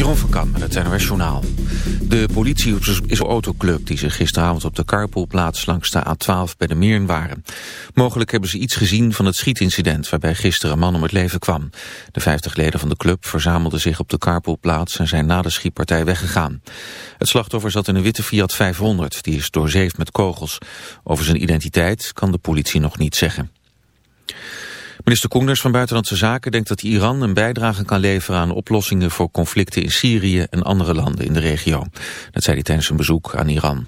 Jeroen van Kam met het NOS Journaal. De politie is een autoclub die zich gisteravond op de carpoolplaats langs de A12 bij de Meern waren. Mogelijk hebben ze iets gezien van het schietincident waarbij gisteren een man om het leven kwam. De 50 leden van de club verzamelden zich op de carpoolplaats en zijn na de schietpartij weggegaan. Het slachtoffer zat in een witte Fiat 500, die is doorzeefd met kogels. Over zijn identiteit kan de politie nog niet zeggen. Minister Koenders van Buitenlandse Zaken denkt dat Iran een bijdrage kan leveren aan oplossingen voor conflicten in Syrië en andere landen in de regio. Dat zei hij tijdens een bezoek aan Iran.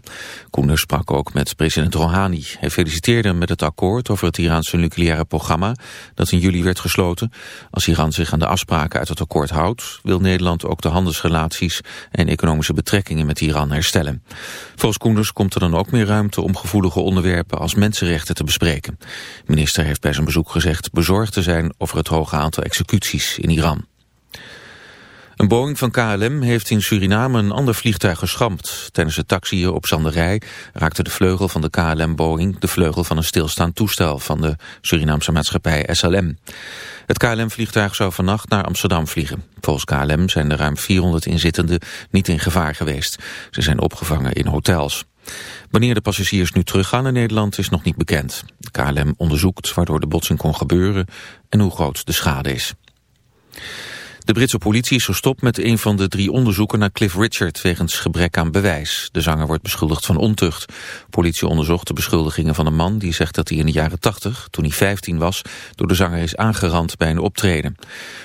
Koenders sprak ook met president Rouhani. Hij feliciteerde hem met het akkoord over het Iraanse nucleaire programma dat in juli werd gesloten. Als Iran zich aan de afspraken uit het akkoord houdt, wil Nederland ook de handelsrelaties en economische betrekkingen met Iran herstellen. Volgens Koenders komt er dan ook meer ruimte om gevoelige onderwerpen als mensenrechten te bespreken. De minister heeft bij zijn bezoek gezegd bezorgd te zijn over het hoge aantal executies in Iran. Een Boeing van KLM heeft in Suriname een ander vliegtuig geschampt. Tijdens het taxiën op Zanderij raakte de vleugel van de KLM-Boeing... de vleugel van een stilstaand toestel van de Surinaamse maatschappij SLM. Het KLM-vliegtuig zou vannacht naar Amsterdam vliegen. Volgens KLM zijn er ruim 400 inzittenden niet in gevaar geweest. Ze zijn opgevangen in hotels. Wanneer de passagiers nu teruggaan naar Nederland is nog niet bekend. KLM onderzoekt waardoor de botsing kon gebeuren en hoe groot de schade is. De Britse politie is gestopt met een van de drie onderzoeken naar Cliff Richard wegens gebrek aan bewijs. De zanger wordt beschuldigd van ontucht. Politie onderzocht de beschuldigingen van een man die zegt dat hij in de jaren 80, toen hij 15 was, door de zanger is aangerand bij een optreden.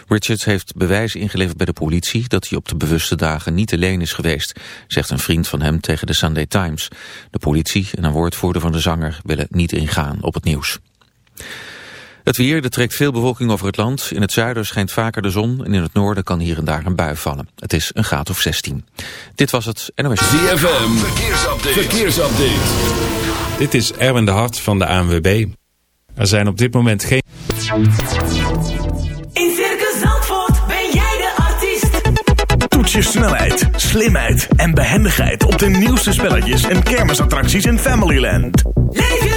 Richards heeft bewijs ingeleverd bij de politie dat hij op de bewuste dagen niet alleen is geweest, zegt een vriend van hem tegen de Sunday Times. De politie en een woordvoerder van de zanger willen niet ingaan op het nieuws. Het weer, er trekt veel bewolking over het land. In het zuiden schijnt vaker de zon en in het noorden kan hier en daar een bui vallen. Het is een graad of 16. Dit was het NOS. ZFM, verkeersupdate. verkeersupdate. Dit is Erwin de Hart van de ANWB. Er zijn op dit moment geen... In Circus Zandvoort ben jij de artiest. Toets je snelheid, slimheid en behendigheid op de nieuwste spelletjes en kermisattracties in Familyland. Leef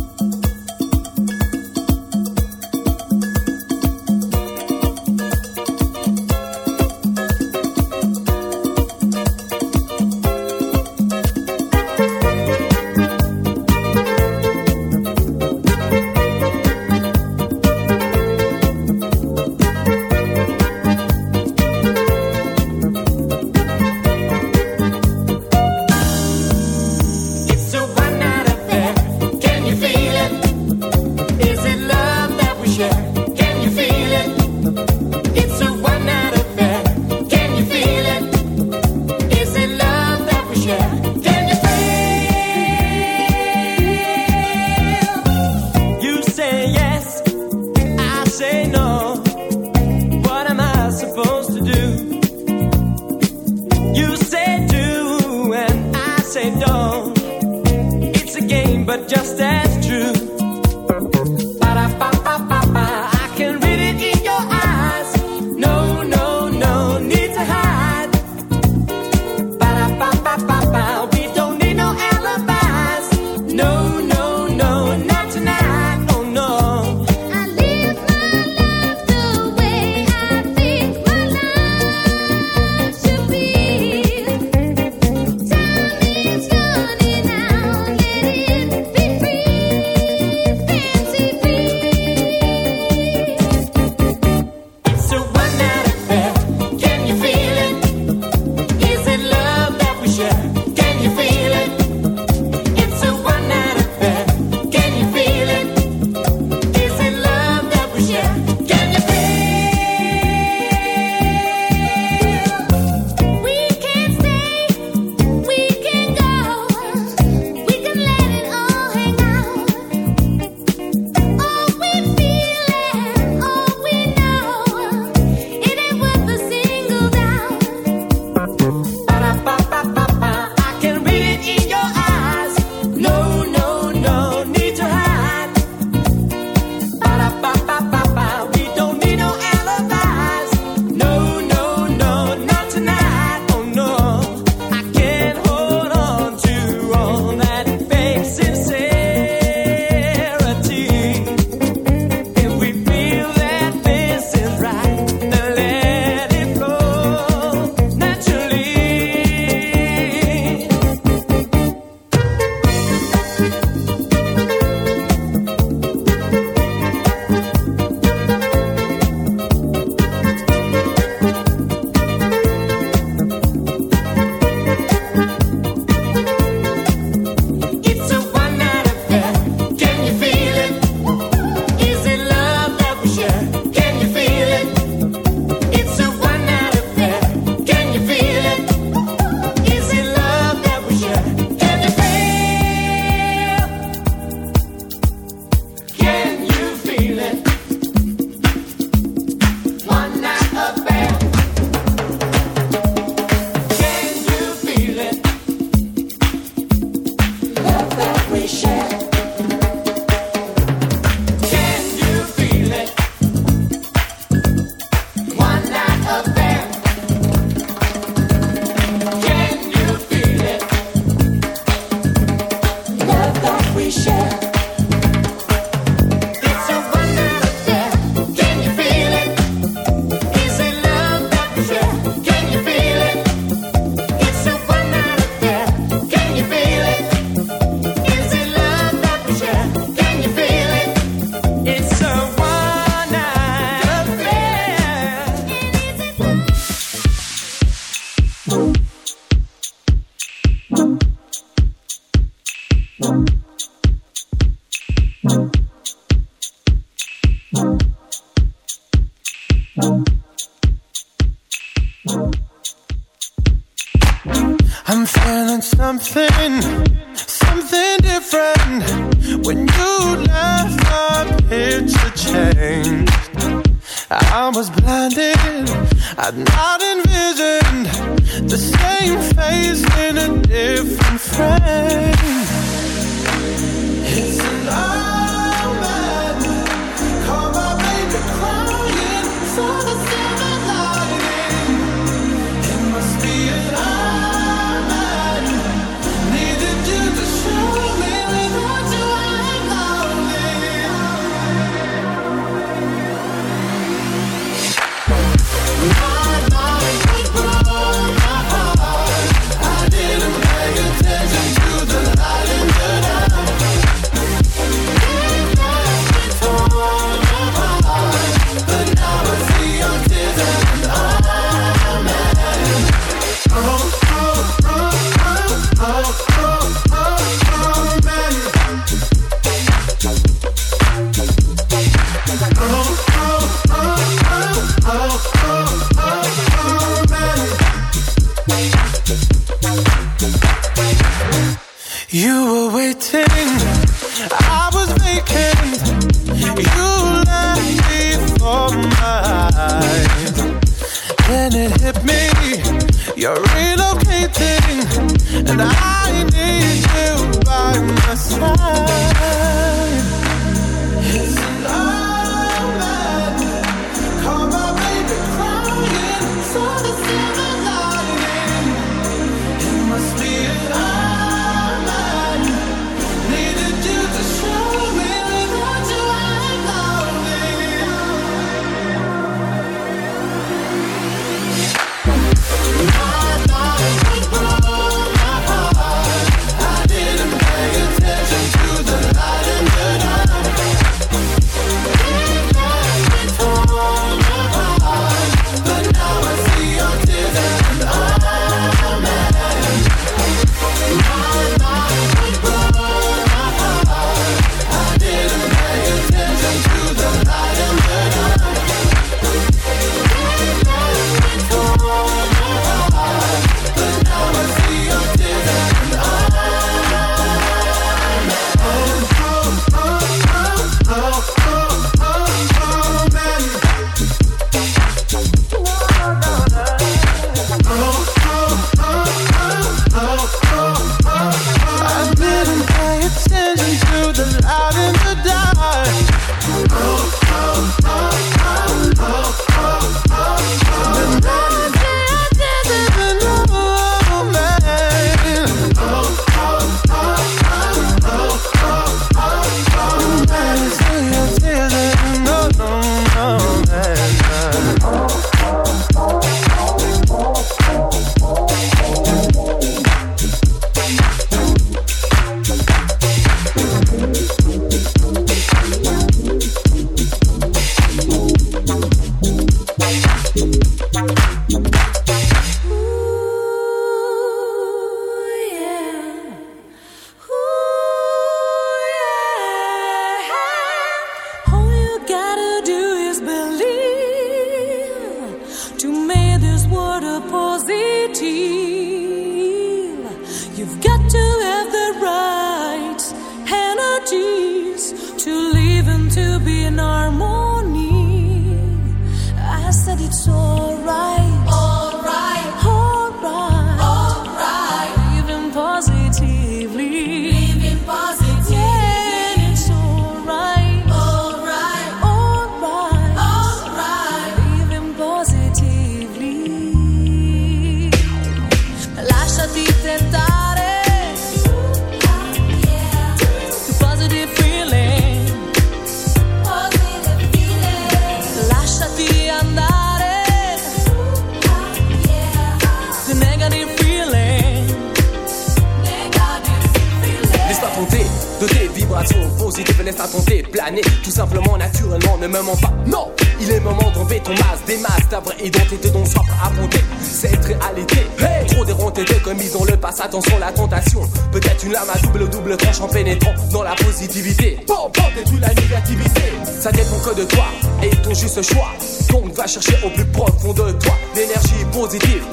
Dans le passé, attention la tentation. Peut-être une lame à double double tranche en pénétrant dans la positivité. Bon, bon, détruis la négativité. Ça dépend que de toi et ton juste choix. Donc va chercher au plus profond de toi l'énergie positive.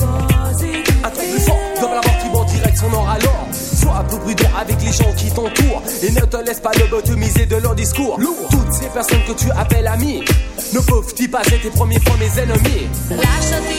Un truc plus fort, dans la mort qui va en direction nord alors. Sois plus prudent avec les gens qui t'entourent et ne te laisse pas lobotomiser de leur discours. Toutes ces personnes que tu appelles amis ne peuvent-ils pas être tes premiers fois mes ennemis? Lasciati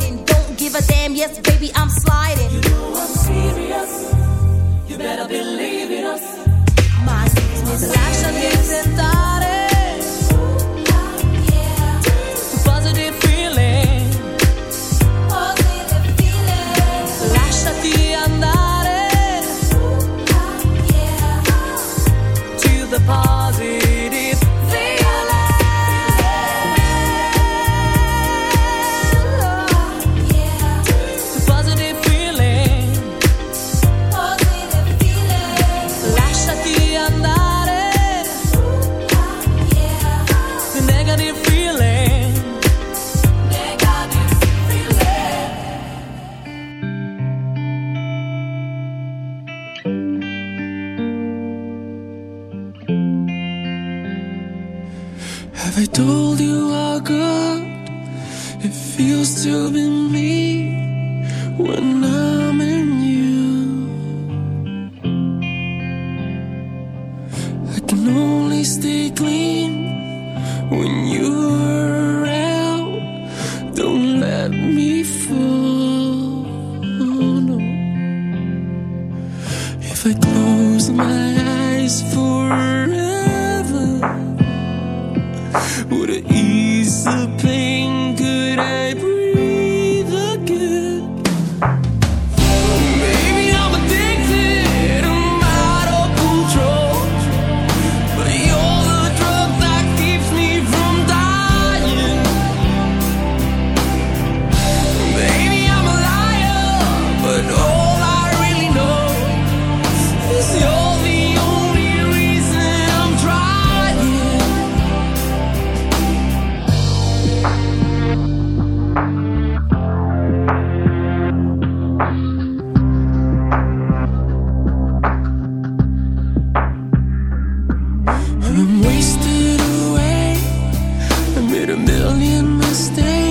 Give a damn, yes, baby, I'm sliding. You know I'm serious. You better believe in us. My business is Lasciati tentare. made a million mistakes.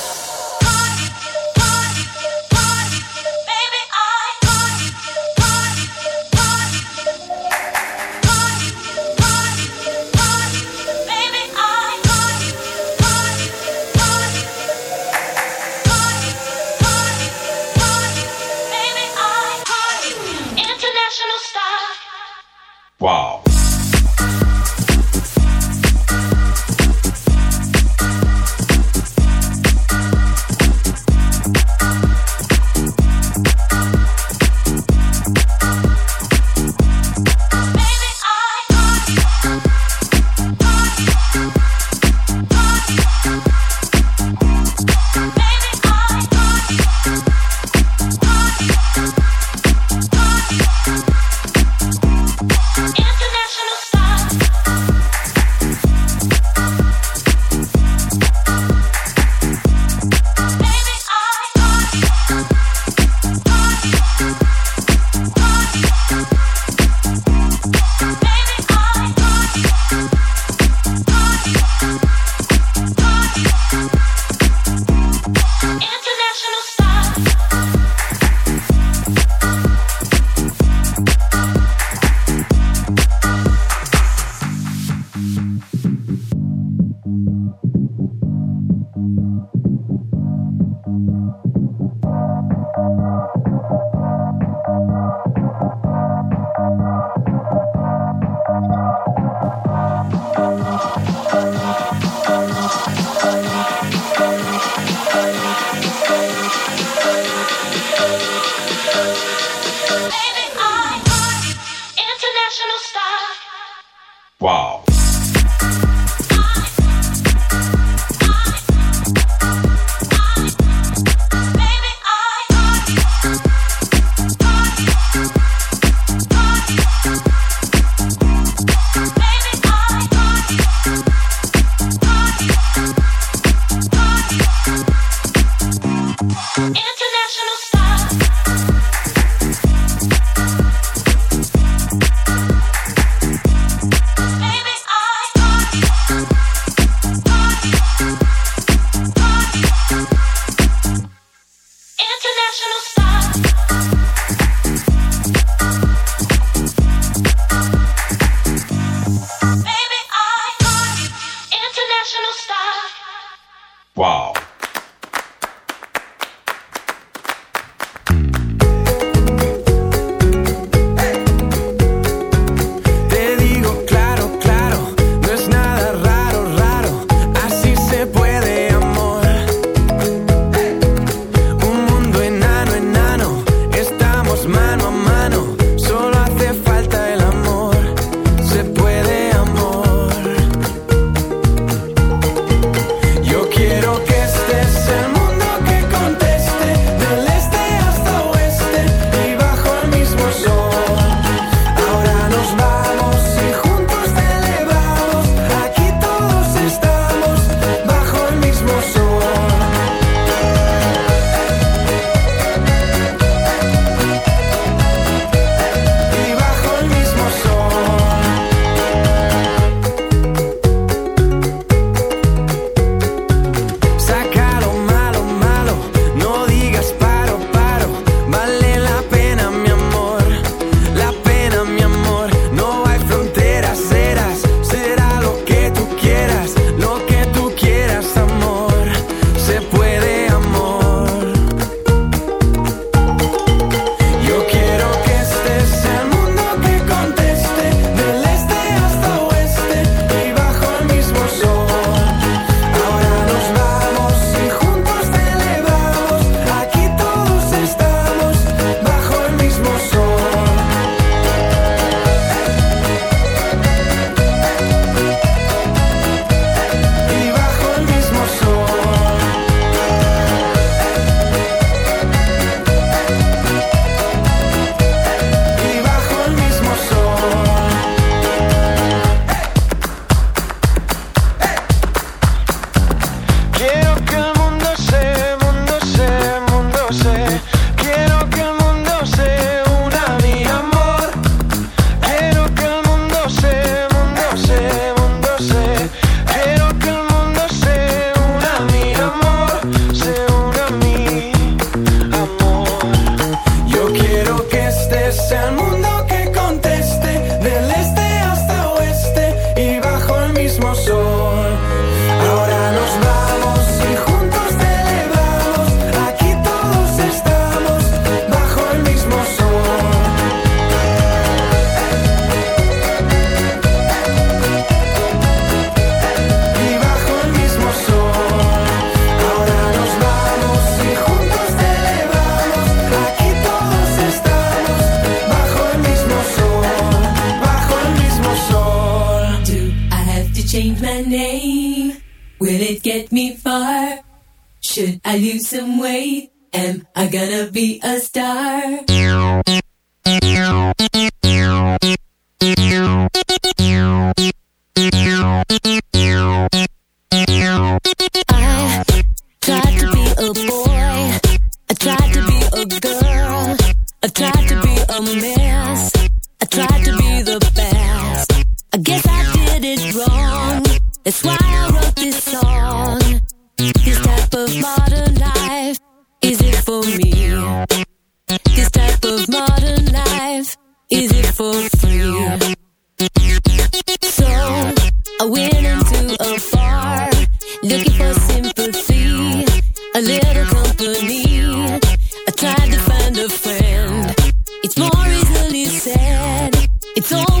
don't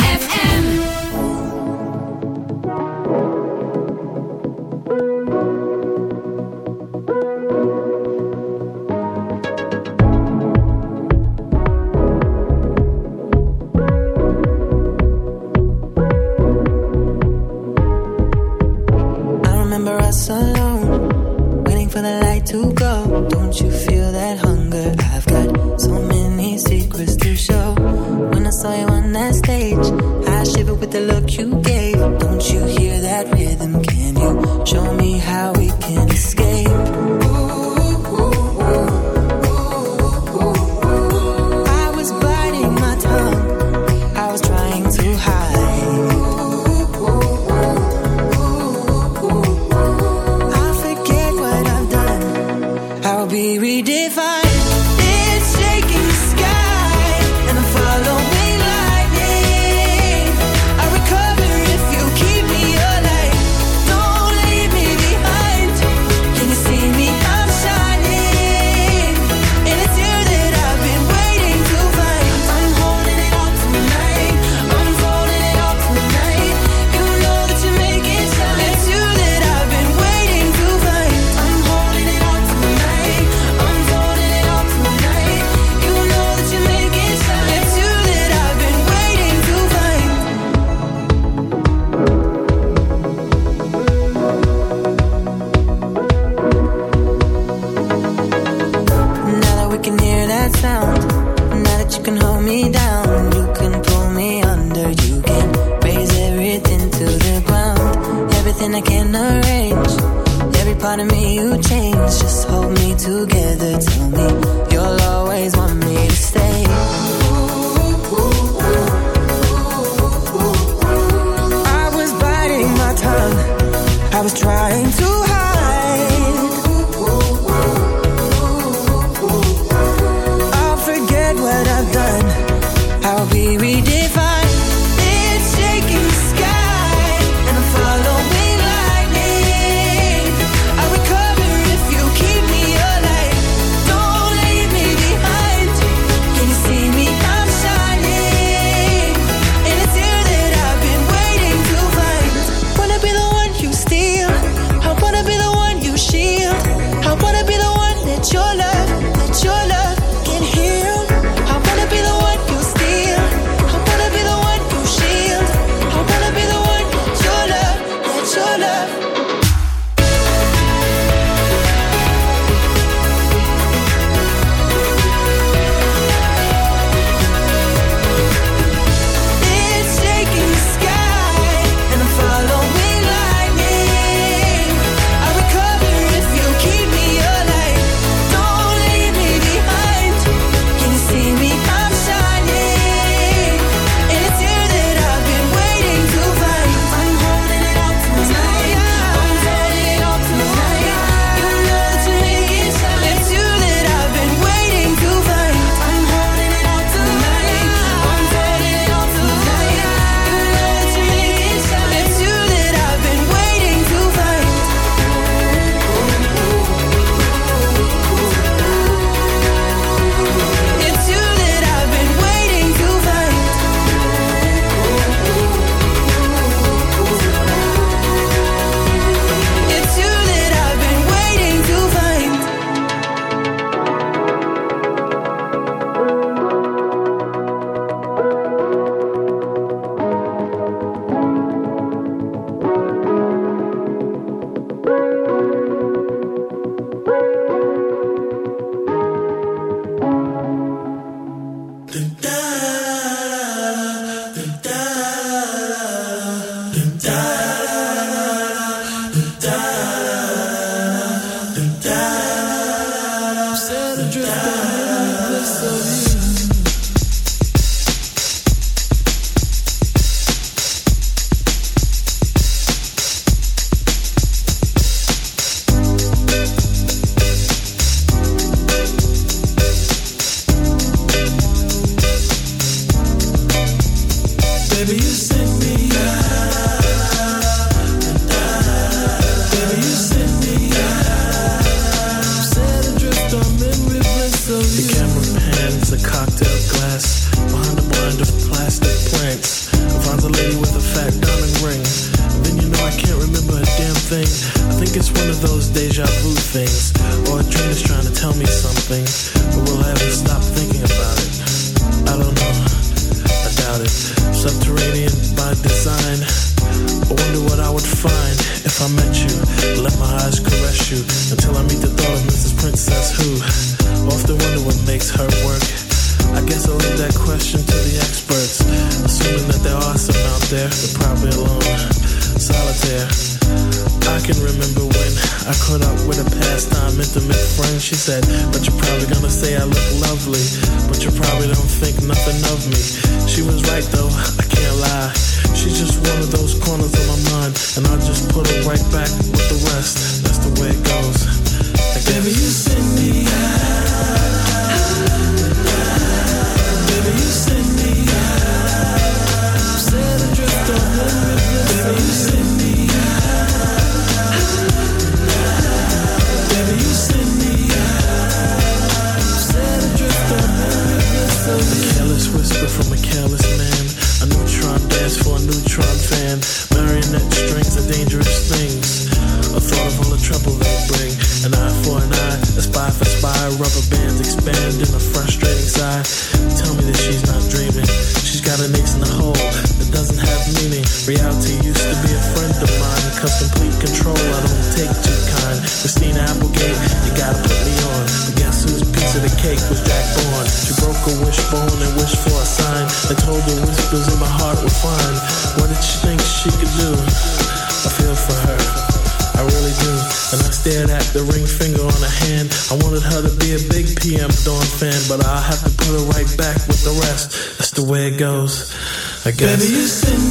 trying too hard. with the West. That's the way it goes. Like, baby, you send me. I guess. Baby,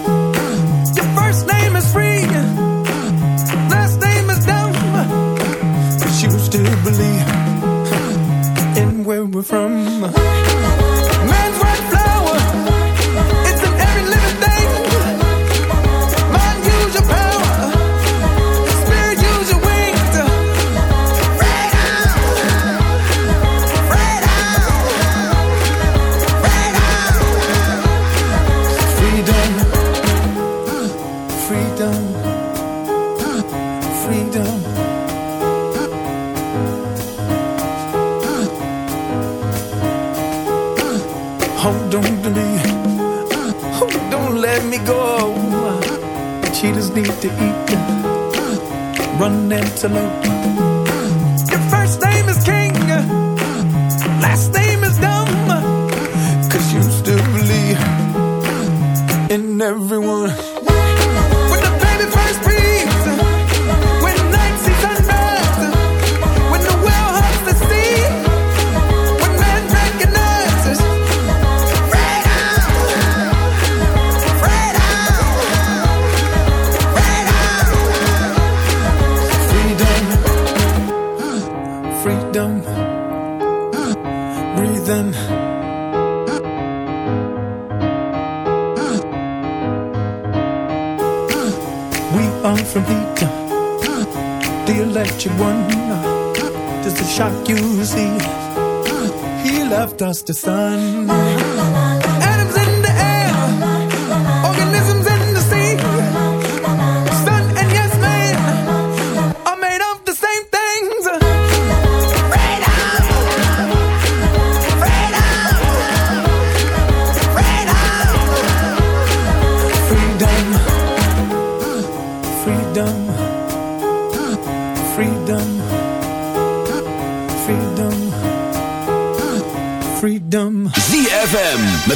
to eat them. Uh, run antelope run from heat. The electric one, does a shock you see. He left us the sun.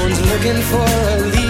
Someone's looking for a lead.